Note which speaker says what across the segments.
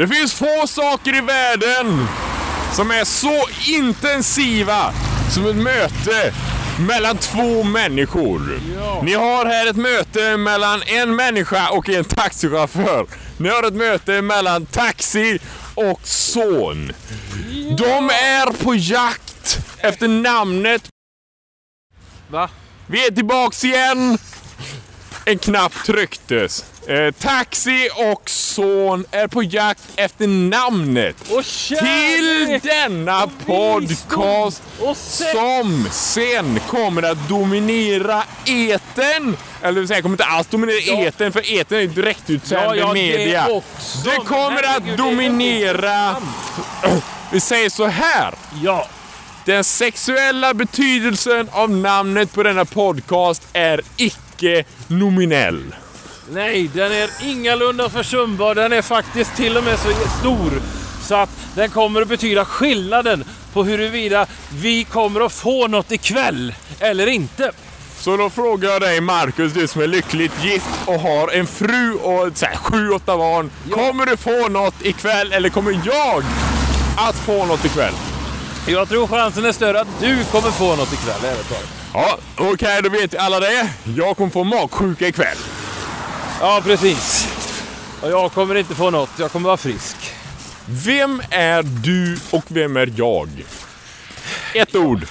Speaker 1: Det finns få saker i världen som är så intensiva som ett möte mellan två människor.
Speaker 2: Ja.
Speaker 1: Ni har här ett möte mellan en människa och en taxichaufför. Ni har ett möte mellan taxi och son. De är på jakt efter namnet.
Speaker 2: Va?
Speaker 1: Vi är tillbaks igen. En knapp trycktes. Eh, taxi och son är på jakt efter namnet till denna
Speaker 2: och
Speaker 1: podcast
Speaker 2: Och
Speaker 1: som sen kommer att dominera eten. Eller det vill säga, kommer inte alls dominera
Speaker 2: Ja.
Speaker 1: eten för eten är direktutsänd
Speaker 2: Ja, ja,
Speaker 1: media.
Speaker 2: det också.
Speaker 1: Det kommer
Speaker 2: herregud,
Speaker 1: att dominera... Vi säger så här.
Speaker 2: Ja.
Speaker 1: Den sexuella betydelsen av namnet på denna podcast är icke nominell.
Speaker 2: Nej, den är ingalunda försumbar. Den är faktiskt till och med så stor så att den kommer att betyda skillnaden på huruvida vi kommer att få något ikväll eller inte.
Speaker 1: Så då frågar jag dig Marcus, du som är lyckligt gift och har en fru och så här, sju, åtta barn. Kommer du få något ikväll eller kommer jag att få något ikväll?
Speaker 2: Jag tror chansen är större att du kommer få något ikväll, ärligt talat.
Speaker 1: Ja, okej, då vet alla det. Jag kommer få magsjuka ikväll.
Speaker 2: Ja, precis. Och jag kommer inte få något. Jag kommer vara frisk.
Speaker 1: Vem är du och vem är jag? Ett ord.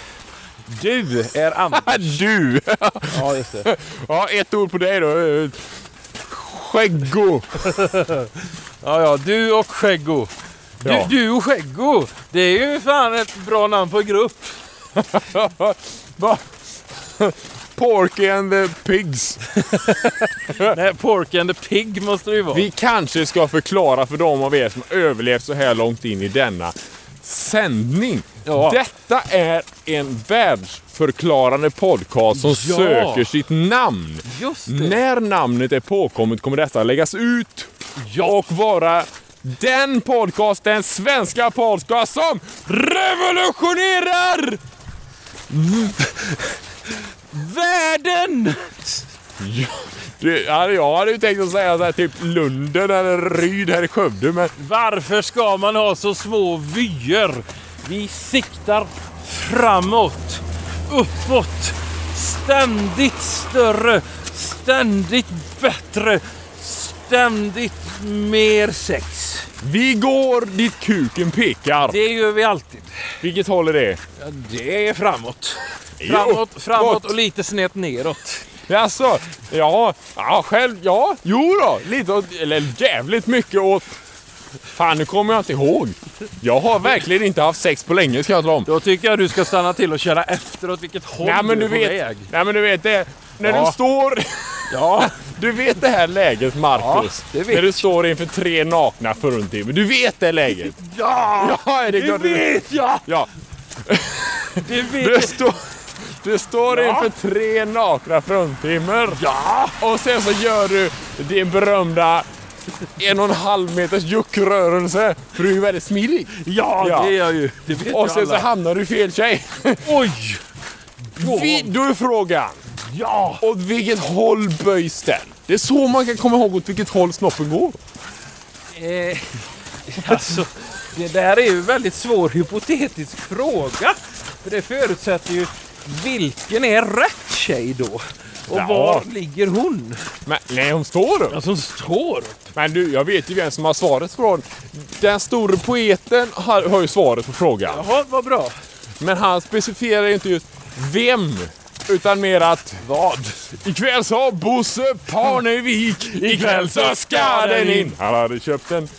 Speaker 2: Du är Anders.
Speaker 1: Du!
Speaker 2: Ja, just det.
Speaker 1: Ja, ett ord på dig då. Skäggo.
Speaker 2: Ja, ja, du och Skäggo. Du,
Speaker 1: Ja.
Speaker 2: du och Skäggo. Det är ju fan ett bra namn på grupp.
Speaker 1: Porky and the Pigs.
Speaker 2: Nej, Porky and the Pig måste det ju vara.
Speaker 1: Vi kanske ska förklara för de av er som överlevt så här långt in i denna sändning.
Speaker 2: Ja.
Speaker 1: Detta är en världsförklarande podcast som
Speaker 2: Ja.
Speaker 1: söker sitt namn. När namnet är påkommet kommer detta läggas ut och vara den podcast, den svenska podcast som revolutionerar
Speaker 2: Världen!
Speaker 1: Ja, jag hade ju tänkt att säga så här, typ Lunden eller Ryd här i Skövde, men
Speaker 2: Varför ska man ha så små vyer? Vi siktar framåt, uppåt, ständigt större, ständigt bättre, ständigt mer sex.
Speaker 1: vi går dit kuken pekar.
Speaker 2: Det gör vi alltid.
Speaker 1: Vilket håll är det?
Speaker 2: Ja, det är framåt. Framåt, framåt och lite snett neråt.
Speaker 1: Jaså? Ja, ja, själv, ja, jo då, lite åt, eller jävligt mycket åt... Fan, nu kommer jag inte ihåg. Jag har verkligen inte haft sex på länge, ska jag tala om.
Speaker 2: Då tycker jag du ska stanna till och köra efter åt vilket håll
Speaker 1: Nej, men
Speaker 2: du är på
Speaker 1: vet,
Speaker 2: väg.
Speaker 1: nej, men du vet det. När
Speaker 2: Ja.
Speaker 1: du står...
Speaker 2: Ja,
Speaker 1: Du vet det här läget, Marcus.
Speaker 2: Ja, det vet
Speaker 1: när du står inför tre nakna fruntimmer. Du vet det läget.
Speaker 2: ja,
Speaker 1: Ja, är det
Speaker 2: det
Speaker 1: du
Speaker 2: vet jag!
Speaker 1: Ja,
Speaker 2: Det vet
Speaker 1: du
Speaker 2: jag!
Speaker 1: Du står
Speaker 2: Ja.
Speaker 1: inför tre nakna fruntimmer.
Speaker 2: Ja!
Speaker 1: Och sen så gör du din berömda en och en halv meters juckrörelse. För du är ju väldigt smidig.
Speaker 2: Ja,
Speaker 1: Ja.
Speaker 2: det är jag ju. Det vet
Speaker 1: Och sen så
Speaker 2: alla.
Speaker 1: hamnar du fel tjej.
Speaker 2: Oj!
Speaker 1: Vi, då är frågan,
Speaker 2: Ja!
Speaker 1: åt vilket håll böjs den? Det är så man kan komma ihåg åt vilket håll snoppen går.
Speaker 2: Eh, alltså, det där är ju en väldigt svår hypotetisk fråga. För det förutsätter ju vilken är rätt tjej då? Och
Speaker 1: Ja.
Speaker 2: var ligger hon?
Speaker 1: Men nej, hon står upp.
Speaker 2: Ja, som står.
Speaker 1: Men du, jag vet ju vem som har svaret på frågan. Den store poeten har, har ju svaret på frågan.
Speaker 2: Jaha, vad bra.
Speaker 1: Men han specificerar ju inte just vem. Utan mer att
Speaker 2: Vad?
Speaker 1: ikväll sa Bosse Parnevik, ikväll så ska den in. Han hade köpt en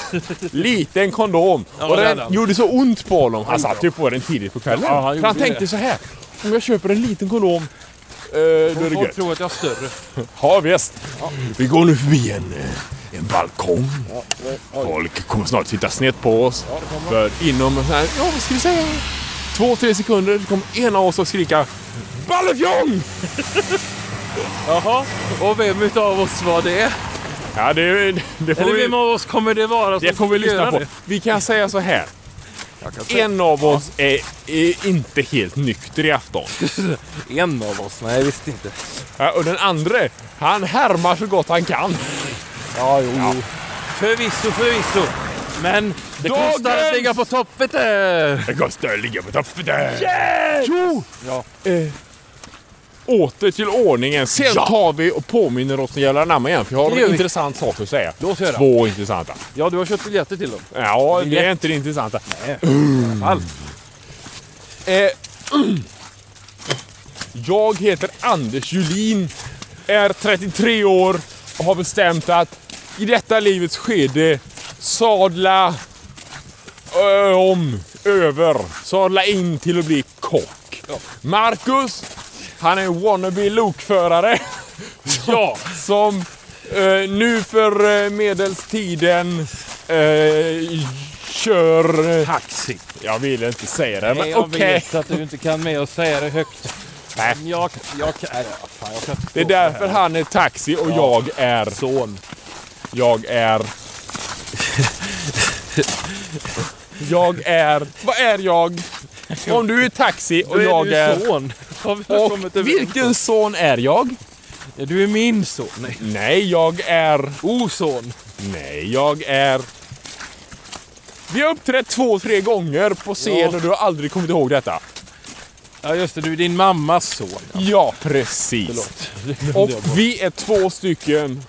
Speaker 1: liten kondom och den gjorde så ont på honom. Han satte ju på den tidigt på kvällen.
Speaker 2: Han
Speaker 1: han tänkte så här. Om jag köper en liten kondom, eh, då är det gött.
Speaker 2: tror att jag är större.
Speaker 1: Ja visst. Vi går nu förbi en, eh, en balkong. Folk kommer snart sitta snett på oss. För inom så här, ja vad ska vi säga, två, tre sekunder kommer en av oss att skrika Ballefjong!
Speaker 2: Jaha, och vem utav oss var det?
Speaker 1: Ja det, det, får
Speaker 2: Eller
Speaker 1: vi,
Speaker 2: vem av oss kommer det vara som
Speaker 1: det får vi lyssna
Speaker 2: göra
Speaker 1: på.
Speaker 2: det?
Speaker 1: Vi kan säga så här. En av oss är, är inte helt nykter i afton.
Speaker 2: en av oss. Nej, visst inte.
Speaker 1: Ja, och den andra, han härmar så gott han kan.
Speaker 2: Ja, jo, jo. Förvisso, förvisso. Men det
Speaker 1: Dagens-
Speaker 2: kostar att ligga på toppet.
Speaker 1: Det kostar att ligga på toppen där. Jo!
Speaker 2: Ja.
Speaker 1: Eh, åter till ordningen. Sen
Speaker 2: Ja.
Speaker 1: tar vi och påminner oss om jävla namn igen. För jag har en intressant sak att säga.
Speaker 2: Låt höra.
Speaker 1: Två intressanta.
Speaker 2: ja, du har köpt biljetter till dem.
Speaker 1: Ja, det är inte det intressanta.
Speaker 2: Nej. I alla fall.
Speaker 1: Eh, jag heter Anders Julin, är 33 år och har bestämt att i detta livets skede sadla ö, om, över, sadla in till att bli kock. Marcus, han är wannabe lokförare.
Speaker 2: Ja.
Speaker 1: Som eh, nu för eh, medeltiden eh, kör... Eh,
Speaker 2: Taxi.
Speaker 1: jag vill inte säga det,
Speaker 2: Nej,
Speaker 1: men
Speaker 2: jag
Speaker 1: okej.
Speaker 2: vet att du inte kan med och säga det högt.
Speaker 1: Nej.
Speaker 2: Jag, jag, nej, fan, jag kan
Speaker 1: Det är därför
Speaker 2: för det
Speaker 1: han är taxi och
Speaker 2: Ja.
Speaker 1: jag är...
Speaker 2: Son.
Speaker 1: Jag är... Jag är... Vad är jag? Om du är taxi och
Speaker 2: är
Speaker 1: jag
Speaker 2: du
Speaker 1: är...
Speaker 2: son.
Speaker 1: Och vilken son är jag?
Speaker 2: Ja, du är min son. Nej.
Speaker 1: Nej, jag är...
Speaker 2: Oson.
Speaker 1: Nej, jag är... Vi har uppträtt två, tre gånger på scen
Speaker 2: Ja.
Speaker 1: och du har aldrig kommit ihåg detta.
Speaker 2: Ja just det, du är din mammas son. Ja,
Speaker 1: Ja, precis. Och vi är två stycken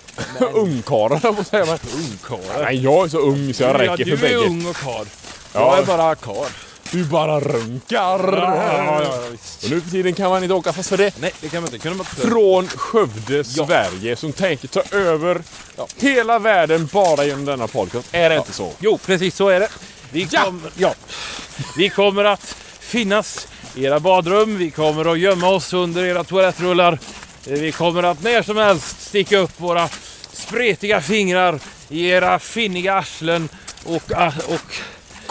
Speaker 1: ungkarlar, höll jag på att säga.
Speaker 2: Ungkarlar.
Speaker 1: Nej, jag är så ung så jag räcker
Speaker 2: ja,
Speaker 1: för
Speaker 2: du
Speaker 1: bägge.
Speaker 2: är ung och karl.
Speaker 1: Ja.
Speaker 2: Jag är bara karl.
Speaker 1: Du bara runkar.
Speaker 2: Ja, ja.
Speaker 1: Och nu för tiden kan man inte åka fast för det.
Speaker 2: Nej, det kan man inte. Kunde man inte.
Speaker 1: Från Skövde, Sverige, som tänker ta över hela världen bara genom denna podcast. Är det inte så?
Speaker 2: Jo, precis så är det. Vi,
Speaker 1: Ja.
Speaker 2: kom, ja. vi kommer att finnas i era badrum, vi kommer att gömma oss under era toalettrullar. Eh, Vi kommer att när som helst sticka upp våra spretiga fingrar i era finniga arslen och, och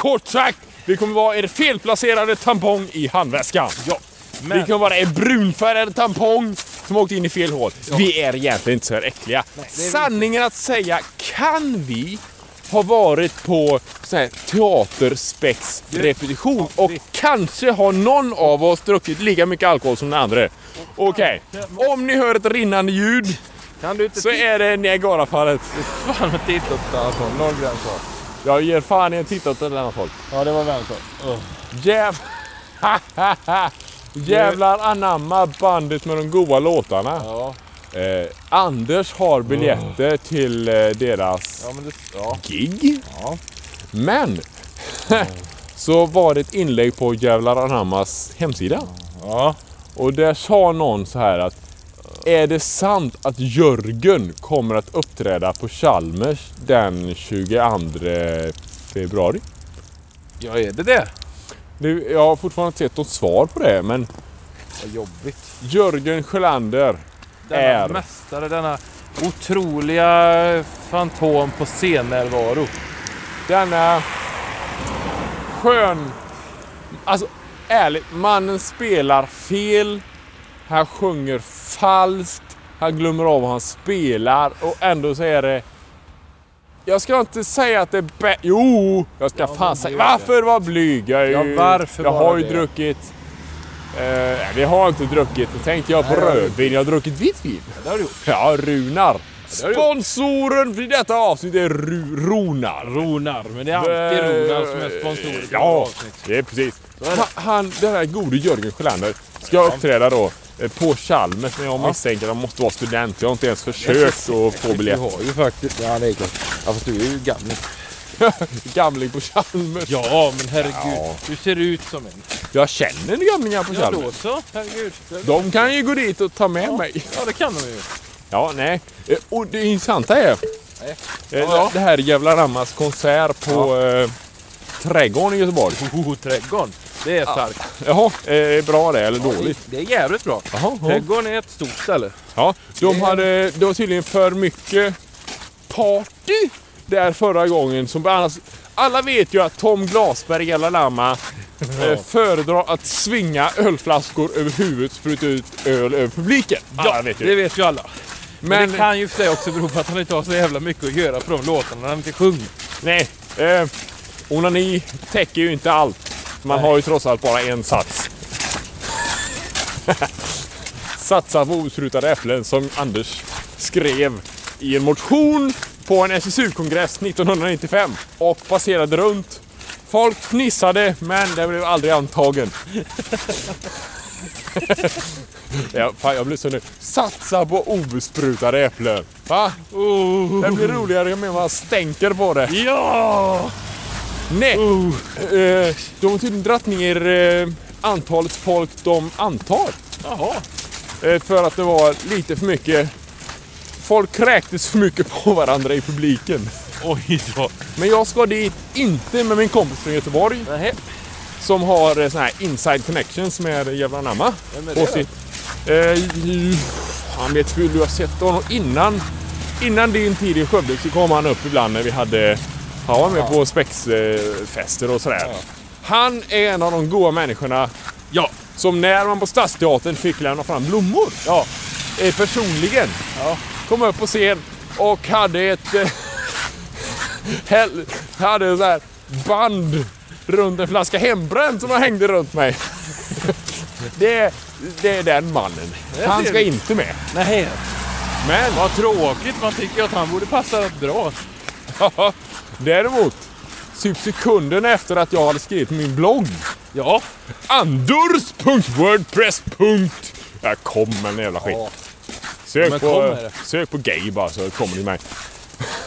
Speaker 1: Kort sagt, vi kommer vara er felplacerade tampong i handväskan.
Speaker 2: ja.
Speaker 1: Vi
Speaker 2: Men,
Speaker 1: kommer vara er brunfärgade tampong som åkt in i fel hål. Vi är egentligen inte så här äckliga.
Speaker 2: vi
Speaker 1: Sanningen att säga kan vi ha varit på sån här teaterspexrepetition och
Speaker 2: vi-
Speaker 1: kanske har någon av oss druckit lika mycket alkohol som den andra. Okej, om ni hör ett rinnande ljud så är det Niagarafallet.
Speaker 2: fan ha tittat på noll gräns kvar.
Speaker 1: Jag ger fan i en titt åt annat håll.
Speaker 2: Ja, det var väl så.
Speaker 1: Jäv... Jävlar anamma bandet med de goa låtarna.
Speaker 2: Ja,
Speaker 1: Eh, Anders har biljetter till eh, deras
Speaker 2: ja, men det, ja.
Speaker 1: gig. Men så var det ett inlägg på Jävlar anammas hemsida.
Speaker 2: ja.
Speaker 1: Och där sa någon så här att är det sant att Jörgen kommer att uppträda på Chalmers den 22 februari?
Speaker 2: Ja, är det det?
Speaker 1: Det, jag har fortfarande inte sett något svar på det men
Speaker 2: Vad jobbigt.
Speaker 1: Jörgen Sjölander
Speaker 2: Denna
Speaker 1: Är.
Speaker 2: mästare, denna otroliga fantom på scennärvaro.
Speaker 1: Denna skön... Alltså ärligt, mannen spelar fel. Han sjunger falskt. Han glömmer av vad han spelar och ändå så är det... Jag ska inte säga att det är bä- Jo! Jag ska fan
Speaker 2: men
Speaker 1: säga... Varför vara blyg? Jag, är
Speaker 2: Ja, varför
Speaker 1: jag har ju
Speaker 2: det?
Speaker 1: druckit... Eh, nej, det har jag inte druckit. Nu tänkte jag på rödvin. Jag har druckit vitt vin.
Speaker 2: Det har du gjort.
Speaker 1: Ja, Runar. Sponsoren för detta avsnitt är Ru- Ronar.
Speaker 2: Ronar, men det är alltid Ronar som är sponsor
Speaker 1: Ja, det är precis. Han, han, den här gode Jörgen Sjölander ska uppträda då eh, på Chalmers men jag misstänker att han måste vara student. Jag har inte ens försökt att få
Speaker 2: Du
Speaker 1: biljett.
Speaker 2: har ju faktiskt... Ja, det är klart. Ja, fast du är ju gammal.
Speaker 1: Gamling på Chalmers.
Speaker 2: Ja, men herregud.
Speaker 1: Ja.
Speaker 2: Du ser ut som en.
Speaker 1: Jag känner gamlingar på
Speaker 2: Ja,
Speaker 1: Chalmers.
Speaker 2: då så. Herregud.
Speaker 1: De kan ju gå dit och ta med mig.
Speaker 2: Ja, det kan de ju.
Speaker 1: Ja, nej. Eh, Och det intressanta är
Speaker 2: Nej.
Speaker 1: eh,
Speaker 2: Ja.
Speaker 1: det här Jävla Rammas konsert på eh, Trädgården i Göteborg.
Speaker 2: Oh, trädgården. Det är starkt.
Speaker 1: Jaha, eh, är bra det eller dåligt?
Speaker 2: Det är jävligt bra.
Speaker 1: Jaha, ja.
Speaker 2: Trädgården är ett stort ställe.
Speaker 1: Ja, de hade, det var tydligen för mycket party där förra gången. Som annars, alla vet ju att Tom Glasberg, Jävla Lamma, eh, föredrar att svinga ölflaskor över huvudet spruta ut öl över publiken. Alla vet ju
Speaker 2: det
Speaker 1: det.
Speaker 2: vet ju alla. Men,
Speaker 1: Men
Speaker 2: det kan ju för sig också bero på att han inte har så jävla mycket att göra på de låtarna när han inte sjunger.
Speaker 1: nej, eh, onani täcker ju inte allt. Man
Speaker 2: Nej.
Speaker 1: har ju trots allt bara en sats. Satsa på osprutade äpplen som Anders skrev i en motion på en SSU-kongress 1995 och passerade runt. Folk fnissade, men den blev aldrig antagen. ja, fan, jag blir så nu. Satsa på obesprutade äpplen. Va? Det blir roligare mer man stänker på det.
Speaker 2: Ja!
Speaker 1: Nej, eh, de har tydligen dratt ner eh, antalet folk de antar.
Speaker 2: Jaha.
Speaker 1: Eh, för att det var lite för mycket... Folk kräktes för mycket på varandra i publiken.
Speaker 2: Oj då.
Speaker 1: Men jag ska dit, inte med min kompis från Göteborg
Speaker 2: Nähä.
Speaker 1: som har eh, sån här inside connections med Jävla Namma.
Speaker 2: Vem är det
Speaker 1: sitt, eh, han vet hur du har sett honom innan. Innan din tid i Skövde så kom han upp ibland när vi hade... Han var med på spexfester och sådär. Han är en av de goda människorna
Speaker 2: Ja.
Speaker 1: som när man på Stadsteatern fick lämna fram blommor. Ja. Personligen.
Speaker 2: Ja.
Speaker 1: Kom upp på scen och hade ett... Eh, hade så här band runt en flaska hembränt som han hängde runt mig. det, det är den mannen.
Speaker 2: Det
Speaker 1: Han ska inte med.
Speaker 2: Nähä.
Speaker 1: Men
Speaker 2: Vad tråkigt. Man tycker att han borde passa rätt bra.
Speaker 1: Däremot, typ sekunden efter att jag hade skrivit min blogg
Speaker 2: Ja.
Speaker 1: Andurs.wordpress. Jag kom en jävla skit.
Speaker 2: Ja.
Speaker 1: Sök,
Speaker 2: Men
Speaker 1: på,
Speaker 2: det.
Speaker 1: sök på gay bara så kommer ni med.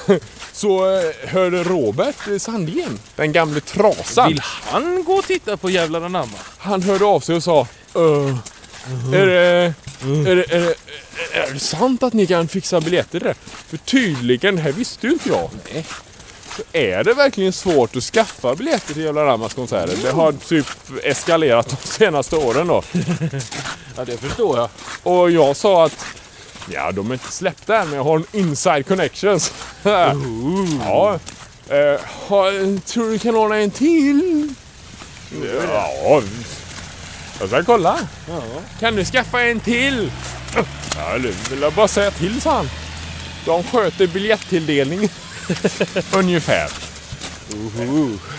Speaker 1: så eh, hörde Robert eh, Sandén, den gamle trasan,
Speaker 2: Vill han gå och titta på Jävlar anamma?
Speaker 1: han hörde av sig och sa "Öh, är, det, är, det, är, det, är det sant att ni kan fixa biljetter där? För tydligen, det här visste ju inte jag.
Speaker 2: Nej.
Speaker 1: Är det verkligen svårt att skaffa biljetter till Jävla Rammas konserter? Det har typ eskalerat de senaste åren då.
Speaker 2: Ja, det förstår jag.
Speaker 1: Och jag sa att ja, de är inte släppta än, men jag har en inside connections. ja. Eh, ha, tror du kan ordna en till? Ja, jag ska kolla.
Speaker 2: Ja.
Speaker 1: Kan du skaffa en till? Ja, det vill jag bara säga till, sa han. De sköter biljettilldelningen. Ungefär.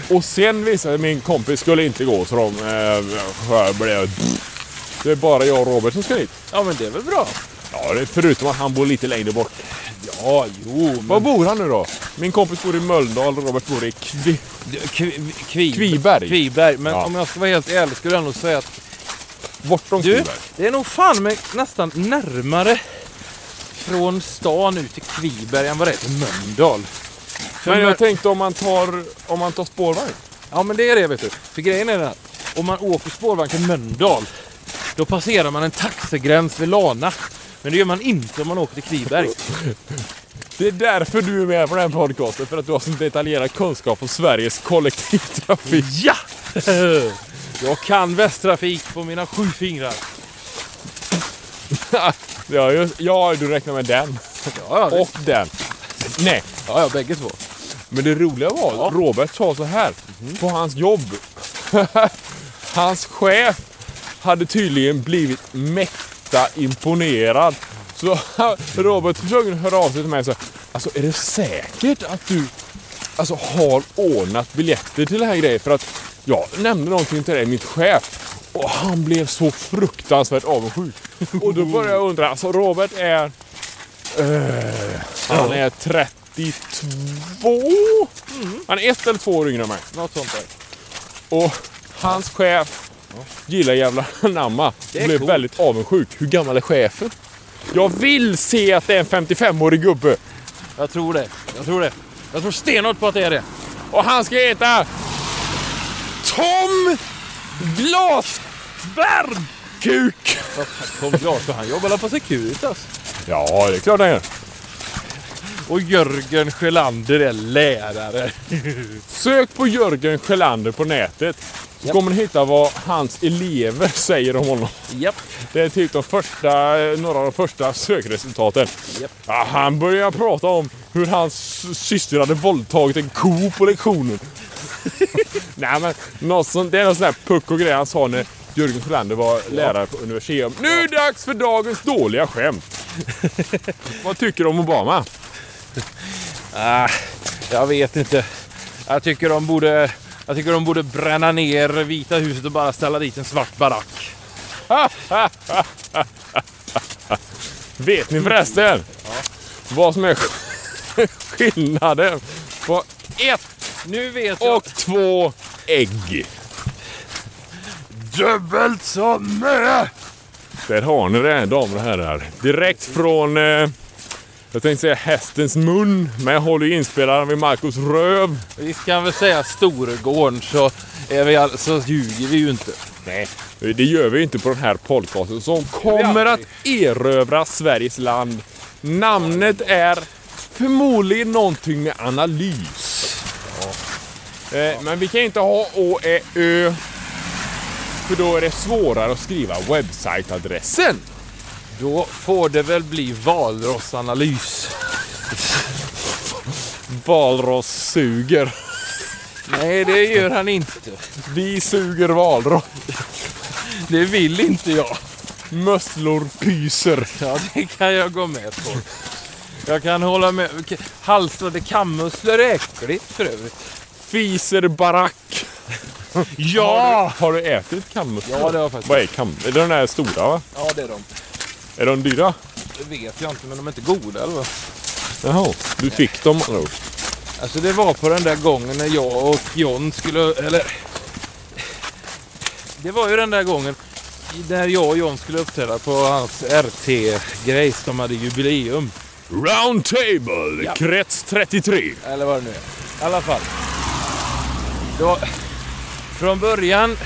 Speaker 1: Och sen visade det min kompis skulle inte gå så de eh, blev... Det är bara jag och Robert som ska dit.
Speaker 2: Ja, men det är väl bra.
Speaker 1: Ja, det är förutom att han bor lite längre bort.
Speaker 2: Ja, jo, men...
Speaker 1: Var bor han nu då? Min kompis bor i Mölndal och Robert bor i Kvi...
Speaker 2: Kvi, kvi,
Speaker 1: Kviberg.
Speaker 2: Kviberg. Men
Speaker 1: Ja.
Speaker 2: om jag ska vara helt ärlig skulle jag nog säga att
Speaker 1: Bortom
Speaker 2: du,
Speaker 1: Kviberg.
Speaker 2: det är nog fan med nästan närmare från stan ut till Kviberg än vad det är till Mölndal. För
Speaker 1: Men jag tänkte om man tar, om man tar spårvagn.
Speaker 2: Ja men det är det vet du. För grejen är den att om man åker spårvagn till Mölndal då passerar man en taxegräns vid Lana. Men det gör man inte om man åker till Kviberg.
Speaker 1: Det är därför du är med på den här podcasten. För att du har så detaljerad kunskap om Sveriges kollektivtrafik.
Speaker 2: Ja! Jag kan Västtrafik på mina sju fingrar.
Speaker 1: ja, just, ja, du räknar med den.
Speaker 2: Ja, ja,
Speaker 1: Och den. Nej,
Speaker 2: ja, ja bägge två.
Speaker 1: men det roliga var
Speaker 2: Ja.
Speaker 1: Robert sa så här. På hans jobb. hans chef hade tydligen blivit mäkta imponerad. Så Robert försökte höra av sig till mig och sa Alltså är det säkert att du alltså, har ordnat biljetter till den här grejen? För att jag nämnde någonting till dig, mitt chef. Och han blev så fruktansvärt avundsjuk. Och då började jag undra, alltså Robert är... eh, han är 32? Han är ett eller två år yngre än mig.
Speaker 2: Något sånt där.
Speaker 1: Och hans chef gillar jävla namma. Blev
Speaker 2: coolt.
Speaker 1: väldigt avundsjuk. Hur gammal är chefen? Jag vill se att det är en 55-årig gubbe.
Speaker 2: Jag tror det. Jag tror det. Jag tror stenhårt på att det är det.
Speaker 1: Och han ska heta Tom Glasberg Kuk.
Speaker 2: Tom Glas, han jobbar väl på Securitas.
Speaker 1: Ja, det är klart han gör.
Speaker 2: Och Jörgen Sjölander är lärare.
Speaker 1: Sök på Jörgen Sjölander på nätet. Så
Speaker 2: Japp.
Speaker 1: kommer ni hitta vad hans elever säger om honom.
Speaker 2: Japp.
Speaker 1: Det är typ de första, några av de första sökresultaten.
Speaker 2: Japp.
Speaker 1: Ja, han börjar prata om hur hans syster hade våldtagit en ko på lektionen. Nej men något sånt, det är någon sån här puck och grej han sa när Jörgen Sjölander var lärare på universitet. Nu är det dags för dagens dåliga skämt. Vad tycker du om Obama?
Speaker 2: Ah, jag vet inte. Jag tycker de borde... Jag tycker de borde bränna ner Vita huset och bara ställa dit en svart barack.
Speaker 1: Vet ni förresten vad som är skillnaden på ett
Speaker 2: Nu vet jag.
Speaker 1: och två ägg.
Speaker 2: Dubbelt så mycket!
Speaker 1: Där har ni det, damer och herrar. Direkt från, eh, jag tänkte säga hästens mun, men jag håller ju inspelaren vid Marcos röv.
Speaker 2: Vi kan väl säga Storegården så, är vi all, så ljuger vi ju inte.
Speaker 1: Nej, det gör vi inte på den här podcasten som kommer att erövra Sveriges land. Namnet är förmodligen någonting med analys. Eh, Men vi kan inte ha Å, Ä, Ö. För då är det svårare att skriva webbsiteadressen.
Speaker 2: Då får det väl bli valrossanalys.
Speaker 1: Valross suger.
Speaker 2: Nej, det gör han inte.
Speaker 1: Vi suger valross.
Speaker 2: Det vill inte jag.
Speaker 1: Musslor pyser.
Speaker 2: Ja, det kan jag gå med på. Jag kan hålla med. Okej, Halstrade kammusslor är äckligt för övrigt.
Speaker 1: Fiser barack.
Speaker 2: Ja!
Speaker 1: Har du ätit kammusslor?
Speaker 2: Ja, det har jag faktiskt.
Speaker 1: Vad är kam? Är det den där stora va?
Speaker 2: Ja, det är de.
Speaker 1: Är de dyra?
Speaker 2: Det vet jag inte, men de är inte goda eller vad?
Speaker 1: Jaha, du fick dem då?
Speaker 2: Alltså det var på den där gången när jag och John skulle, eller... Det var ju den där gången när jag och John skulle uppträda på hans RT-grejs. De hade jubileum.
Speaker 1: Round table,
Speaker 2: Ja.
Speaker 1: krets 33.
Speaker 2: Eller vad det nu är. I alla fall. Då, från början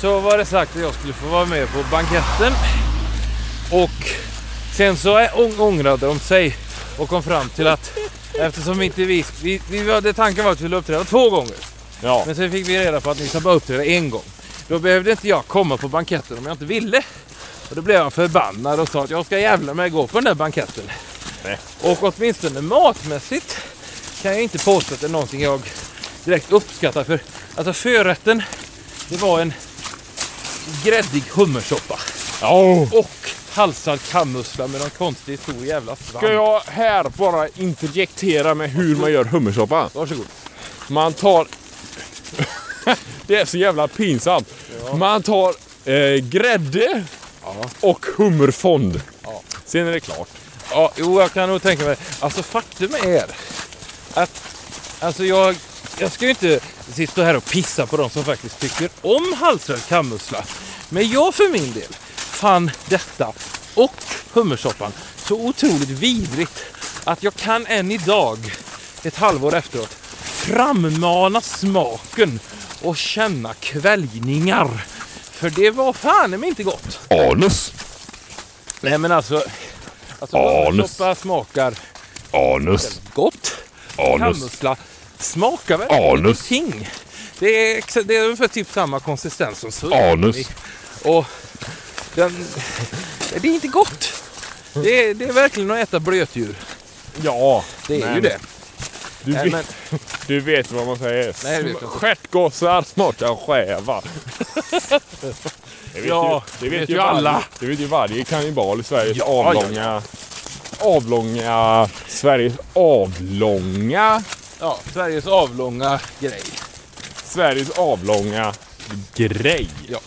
Speaker 2: så var det sagt att jag skulle få vara med på banketten. Och sen så ångrade de sig och kom fram till att eftersom inte vi, vi, vi hade tanken var att vi skulle uppträda två gånger.
Speaker 1: Ja,
Speaker 2: Men sen fick vi reda på att ni ska bara uppträda en gång. Då behövde inte jag komma på banketten om jag inte ville. Och då blev jag förbannad och sa att jag ska jävla mig gå på den där banketten.
Speaker 1: Nej.
Speaker 2: Och åtminstone matmässigt kan jag inte påstå att det är någonting jag direkt uppskattar. För alltså förrätten, det var en gräddig hummersoppa.
Speaker 1: ja.
Speaker 2: Och halsad kammussla med någon konstig stor jävla svamp.
Speaker 1: Ska jag här bara interjektera med hur man gör hummersoppa?
Speaker 2: Varsågod.
Speaker 1: Man tar... det är så jävla pinsamt. Man tar eh, grädde
Speaker 2: Ja.
Speaker 1: och hummerfond.
Speaker 2: Ja.
Speaker 1: Sen är det klart.
Speaker 2: Ja, jo, jag kan nog tänka mig. Alltså faktum är att alltså jag, jag ska ju inte sitta här och pissa på de som faktiskt tycker om halsröd kammussla. Men jag för min del fann detta och hummersoppan så otroligt vidrigt att jag kan än idag, ett halvår efteråt, frammana smaken och känna kväljningar. För det var fan inte gott.
Speaker 1: Anus.
Speaker 2: Nej men alltså, alltså
Speaker 1: Anus.
Speaker 2: smakar
Speaker 1: Anus.
Speaker 2: gott.
Speaker 1: Anus.
Speaker 2: Kammussla smakar väl
Speaker 1: Anus.
Speaker 2: ingenting. Det är, det är ungefär typ samma konsistens som surimi.
Speaker 1: Anus.
Speaker 2: Och den, det är inte gott. Det är, det är verkligen att äta blötdjur.
Speaker 1: Ja,
Speaker 2: Det är
Speaker 1: men
Speaker 2: ju det.
Speaker 1: Du,
Speaker 2: Nej,
Speaker 1: vet,
Speaker 2: men,
Speaker 1: du vet vad man säger.
Speaker 2: Nej.
Speaker 1: Stjärtgossar smakar skäva. Det vet
Speaker 2: Ja,
Speaker 1: ju, det vet
Speaker 2: vet
Speaker 1: ju alla.
Speaker 2: alla.
Speaker 1: Det vet ju varje kannibal i Sveriges
Speaker 2: Ja,
Speaker 1: avlånga... Avlånga... Sveriges avlånga...
Speaker 2: ja, Sveriges avlånga grej.
Speaker 1: Sveriges avlånga grej.
Speaker 2: Ja,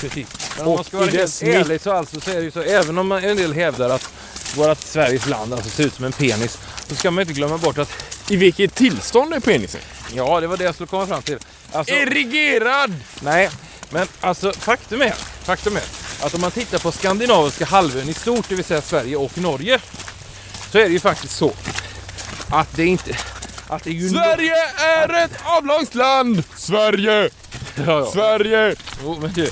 Speaker 2: precis. Men om
Speaker 1: Och
Speaker 2: man ska vara
Speaker 1: i
Speaker 2: helt
Speaker 1: snitt-
Speaker 2: ärlig så, alltså, så är det ju så, även om man, en del hävdar att vårt Sveriges land alltså, ser ut som en penis, så ska man inte glömma bort att
Speaker 1: I vilket tillstånd är penisen?
Speaker 2: Ja, det var det jag skulle komma fram till. Alltså,
Speaker 1: Erigerad!
Speaker 2: nej, men alltså faktum är, faktum är att om man tittar på skandinaviska halvön i stort, det vill säga Sverige och Norge, så är det ju faktiskt så att det inte... Att det är ju
Speaker 1: Sverige är ett avlångt land! Sverige!
Speaker 2: Ja, ja.
Speaker 1: Sverige!
Speaker 2: Jo, men du,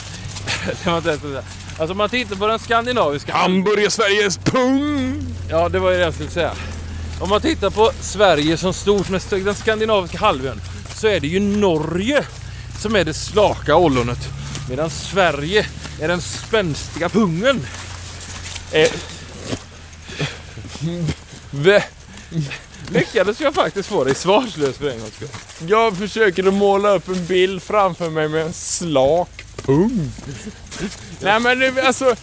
Speaker 2: det var inte ens så. Alltså om man tittar på den skandinaviska
Speaker 1: Hamburger Sveriges pung!
Speaker 2: Ja, det var ju det jag skulle säga. Om man tittar på Sverige som stort med den skandinaviska halvön så är det ju Norge som är det slaka ollonet. Medan Sverige är den spänstiga pungen.
Speaker 1: Eh,
Speaker 2: Lyckades jag faktiskt få dig svarslös för en gångs skull.
Speaker 1: Jag försöker att måla upp en bild framför mig med en slak pung. Nej men det, alltså,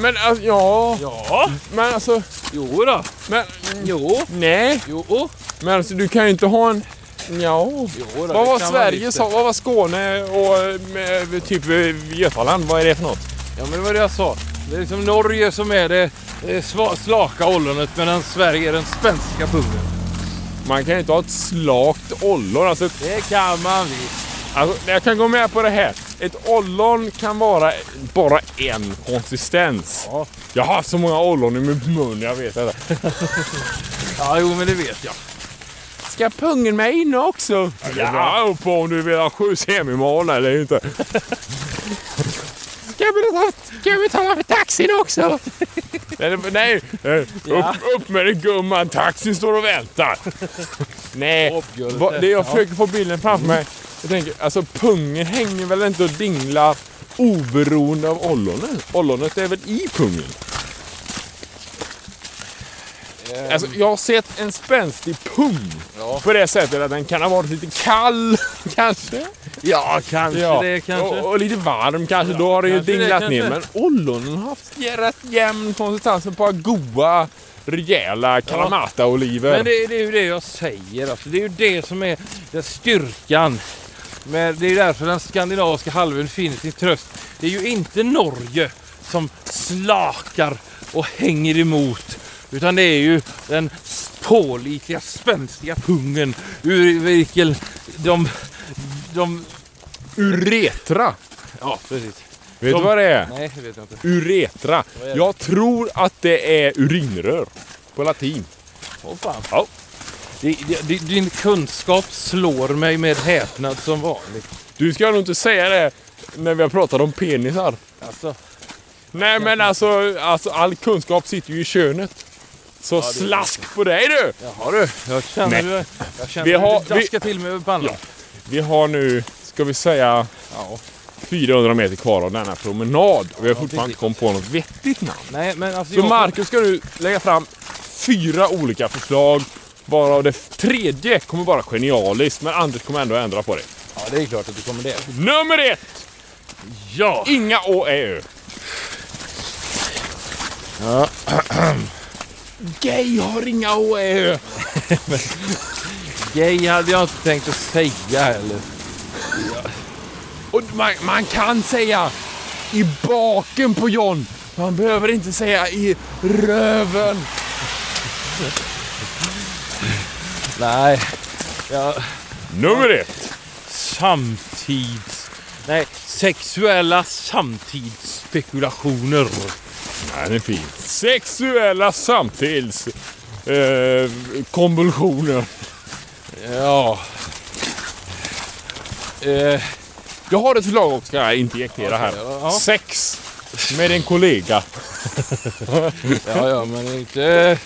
Speaker 1: men alltså, ja,
Speaker 2: Ja,
Speaker 1: men alltså,
Speaker 2: jo då.
Speaker 1: men,
Speaker 2: Jo,
Speaker 1: nej,
Speaker 2: jo,
Speaker 1: men alltså du kan ju inte ha en, ja.
Speaker 2: jo då.
Speaker 1: Vad
Speaker 2: det
Speaker 1: var Sverige sa, vad var Skåne och med, typ eh, Götaland, vad är det för något?
Speaker 2: Ja, men det var det jag sa. Det är liksom Norge som är det eh, sva- slaka ollonet medan Sverige är den spänstiga pungen.
Speaker 1: Man kan ju inte ha ett slakt ollon. Alltså,
Speaker 2: Det kan man visst.
Speaker 1: alltså, jag kan gå med på det här. Ett ollon kan vara bara en konsistens.
Speaker 2: Ja.
Speaker 1: Jag har haft så många ollon i min mun, jag vet det.
Speaker 2: ja, jo men det vet jag.
Speaker 1: Ska pungen med inne också? Ja, upp på om du vill ha sju semimal eller inte. Ska jag betala, ska jag betala för taxin också? nej.
Speaker 2: Ja.
Speaker 1: Upp, upp med det gumman, taxin står och väntar. nej,
Speaker 2: det.
Speaker 1: va- det jag
Speaker 2: Ja.
Speaker 1: försöker få bilden framför mig. Jag tänker, alltså pungen hänger väl inte och dinglar oberoende av ollonet? Ollonet är väl i pungen? Alltså, jag har sett en spänstig pung
Speaker 2: Ja.
Speaker 1: på det sättet att den kan ha varit lite kall kanske.
Speaker 2: Ja, kanske det kanske.
Speaker 1: Och, och lite varm kanske. Då har det ju dinglat ner. Men ollonen har haft rätt jämn konsistens. Ett par goa, rejäla Kalamata-oliver.
Speaker 2: Men det, det är ju det jag säger. Alltså. Det är ju det som är den styrkan. Men det är därför den skandinaviska halvön finner sin tröst. Det är ju inte Norge som slakar och hänger emot. Utan det är ju den pålitliga, spänstiga pungen ur vilken de... de
Speaker 1: Uretra.
Speaker 2: ja, precis.
Speaker 1: Vet
Speaker 2: De-
Speaker 1: du vad det är?
Speaker 2: Nej, det vet jag inte.
Speaker 1: Uretra. Jag tror att det är urinrör. På latin.
Speaker 2: Åh fan.
Speaker 1: Ja.
Speaker 2: Din kunskap slår mig med häpnad som vanligt.
Speaker 1: Du ska nog inte säga det när vi har pratat om penisar.
Speaker 2: Alltså,
Speaker 1: Nej men alltså, alltså all kunskap sitter ju i könet. Så
Speaker 2: är
Speaker 1: slask på dig du!
Speaker 2: Jaha du, jag känner
Speaker 1: Nej.
Speaker 2: jag känner
Speaker 1: Vi har-
Speaker 2: det daskar till mig pannan.
Speaker 1: Ja. Vi har nu, ska vi säga,
Speaker 2: Ja.
Speaker 1: 400 meter kvar av denna promenad. Och vi har fortfarande inte kommit på något vettigt namn.
Speaker 2: Nej men alltså
Speaker 1: Så Marcus ska nu lägga fram fyra olika förslag. Varav det tredje kommer vara genialiskt, men Anders kommer ändå ändra på det.
Speaker 2: Ja det är klart att du kommer det.
Speaker 1: Nummer ett!
Speaker 2: Ja!
Speaker 1: Inga å, ä, ö.
Speaker 2: ja.
Speaker 1: Gay har inga å, ä, ö.
Speaker 2: Gay hade jag inte tänkt att säga heller.
Speaker 1: Och man, man kan säga i baken på John. Man behöver inte säga i röven.
Speaker 2: Nej. Ja,
Speaker 1: Nummer ett.
Speaker 2: samtids... Nej, sexuella samtidsspekulationer.
Speaker 1: Nej, den är fin. Sexuella samtids... Eh, konvulsioner.
Speaker 2: Ja. Eh,
Speaker 1: Jag har ett förslag också, ska jag interjektera här.
Speaker 2: Ja.
Speaker 1: Sex med en kollega.
Speaker 2: ja, ja, men inte...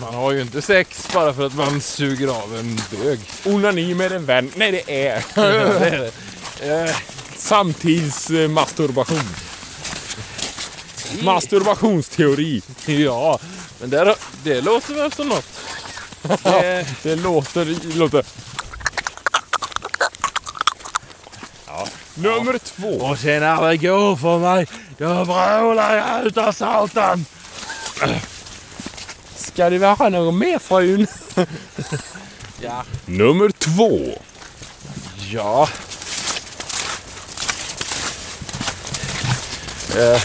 Speaker 2: Man har ju inte sex bara för att man suger av en bög.
Speaker 1: Onani med en vän. Nej, det är
Speaker 2: det är det. Eh,
Speaker 1: samtidsmasturbation. Masturbationsteori.
Speaker 2: ja, men där, det låter väl som något. Det,
Speaker 1: Det låter... låter. Ja. Nummer två.
Speaker 2: och sen när det går för mig, då vrålar jag utav satan.
Speaker 1: Ska det vara något mer frun?
Speaker 2: Ja.
Speaker 1: Nummer två.
Speaker 2: Ja. Eh,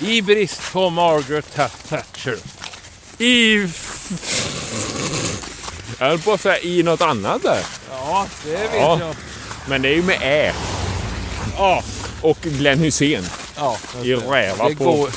Speaker 2: I brist på Margaret Th- Thatcher.
Speaker 1: I... Jag höll på att säga i något annat där.
Speaker 2: Ja, det vet
Speaker 1: Ja.
Speaker 2: jag.
Speaker 1: Men det är ju med Ä.
Speaker 2: Ja,
Speaker 1: Och Glenn Hysén.
Speaker 2: ja
Speaker 1: I räva
Speaker 2: det,
Speaker 1: på.
Speaker 2: går,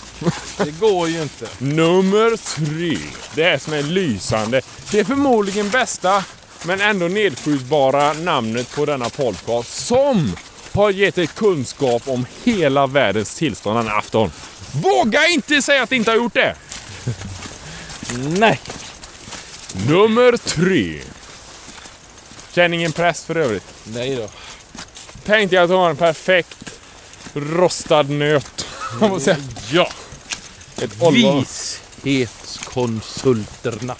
Speaker 2: det går ju inte.
Speaker 1: Nummer tre. Det är som är lysande. Det är förmodligen bästa, men ändå nedskjutbara namnet på denna podcast som har gett er kunskap om hela världens tillstånd denna afton. Våga inte säga att det inte har gjort det!
Speaker 2: Nej.
Speaker 1: Nummer tre. Känn ingen press för övrigt.
Speaker 2: Nej då.
Speaker 1: Tänkte jag att du har en perfekt rostad nöt. Säger.
Speaker 2: Ja.
Speaker 1: Ett.
Speaker 2: Vishetskonsulterna.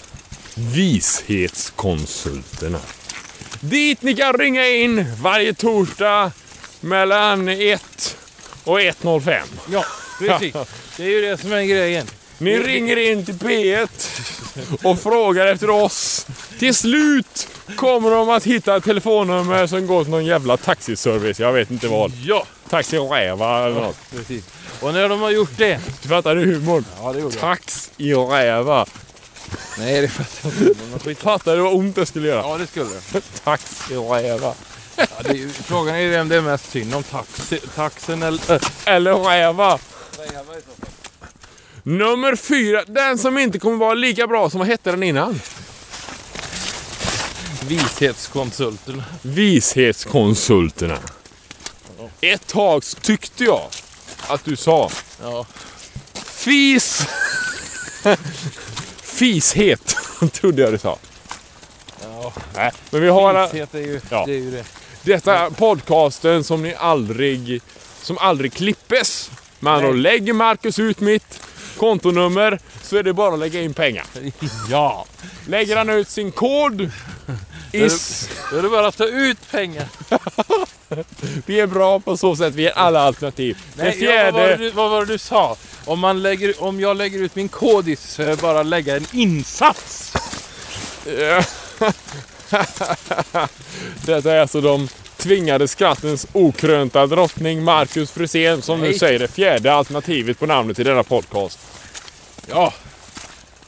Speaker 1: Vishetskonsulterna. Dit ni kan ringa in varje torsdag mellan 1 och 1.05.
Speaker 2: Ja, precis. Det är ju det som är grejen.
Speaker 1: Ni ringer in till P1 och frågar efter oss. Till slut kommer de att hitta ett telefonnummer som går till någon jävla taxiservice. Jag vet inte vad.
Speaker 2: Ja,
Speaker 1: Taxi Räva eller något.
Speaker 2: precis. Och när de har gjort det.
Speaker 1: Du fattar du humorn?
Speaker 2: Ja, det gjorde jag.
Speaker 1: Tax i Räva.
Speaker 2: Nej, det fattar jag inte.
Speaker 1: Fattar du vad ont det skulle göra?
Speaker 2: Ja, det skulle det.
Speaker 1: Taxi räva.
Speaker 2: Ja, det är, frågan är ju vem det är mest synd om. Taxi, taxen eller... Äh,
Speaker 1: Eller räva. Nummer fyra, den som inte kommer vara lika bra som vad hette den innan?
Speaker 2: Vishetskonsulten.
Speaker 1: Vishetskonsulterna. Ett tag tyckte jag att du sa
Speaker 2: Ja.
Speaker 1: fis... Fishet, trodde jag du sa.
Speaker 2: ja.
Speaker 1: Nej, men vi har
Speaker 2: Vishet är ju,
Speaker 1: Ja.
Speaker 2: det är ju det.
Speaker 1: Detta podcasten som ni aldrig, som aldrig klippes. Men då lägger Marcus ut mitt kontonummer så är det bara att lägga in pengar.
Speaker 2: Ja.
Speaker 1: Lägger han ut sin kod is...
Speaker 2: Då är det bara att ta ut pengar.
Speaker 1: Vi är bra på så sätt, vi är alla alternativ. Det
Speaker 2: Nej, ja, vad, var
Speaker 1: fjärde...
Speaker 2: du, vad var det du sa? Om, man lägger, om jag lägger ut min kodis så är det bara att lägga en insats.
Speaker 1: Detta är alltså de tvingade skrattens okrönta drottning Marcus Frisén som nu säger det fjärde alternativet på namnet i denna podcast.
Speaker 2: Ja.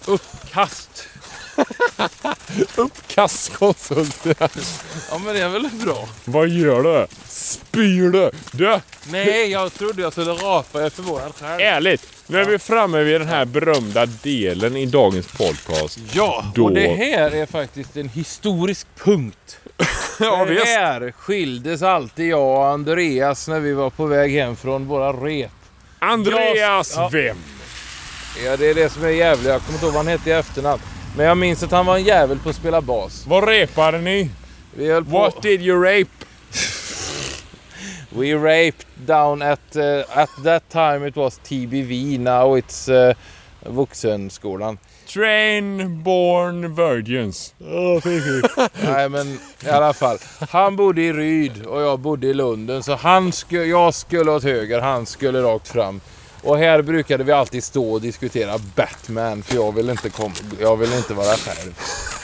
Speaker 2: Uppkast.
Speaker 1: Uppkastkonsulterna.
Speaker 2: Ja men det är väl bra?
Speaker 1: Vad gör du? Spyr du? Du,
Speaker 2: Nej, jag trodde jag skulle rapa. Jag är förvånad själv.
Speaker 1: ärligt. Nu är vi framme vid den här berömda delen i dagens podcast.
Speaker 2: Ja,
Speaker 1: Då-
Speaker 2: och det här är faktiskt en historisk punkt.
Speaker 1: Ja,
Speaker 2: det här skildes alltid jag och Andreas när vi var på väg hem från våra rep.
Speaker 1: Andreas
Speaker 2: Ja.
Speaker 1: vem?
Speaker 2: Ja, det är det som är jävligt. Jag kommer inte ihåg vad han hette i efternamn. Men jag minns att han var en jävel på att spela bas.
Speaker 1: Vad repade ni?
Speaker 2: Vi höll på...
Speaker 1: What did you rape?
Speaker 2: We raped down at... Uh, at that time it was TBV. Now it's uh, Vuxenskolan.
Speaker 1: Train born virgins.
Speaker 2: Nej men i alla fall. Han bodde i Ryd och jag bodde i Lunden. Så han sku, jag skulle åt höger, han skulle rakt fram. Och här brukade vi alltid stå och diskutera Batman för jag vill inte, kom, jag vill inte vara själv.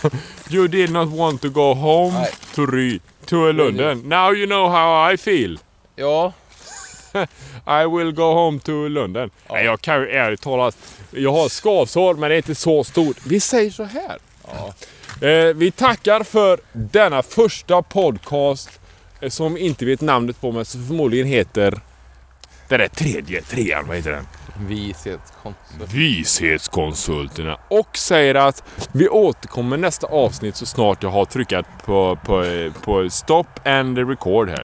Speaker 1: You did not want to go home
Speaker 2: Nej.
Speaker 1: to Ry, to London. Now you know how I feel.
Speaker 2: Ja,
Speaker 1: I will go home to London. Nej, jag kan ju ärligt talat. Jag har skavsår men det är inte så stort. Vi säger så här.
Speaker 2: Ja.
Speaker 1: Eh, vi tackar för denna första podcast eh, som inte vet namnet på men som förmodligen heter den där tredje, trean, vad heter den?
Speaker 2: vishetskonsult.
Speaker 1: Vishetskonsulterna och säger att vi återkommer nästa avsnitt så snart jag har tryckt på, på, på stop and record här.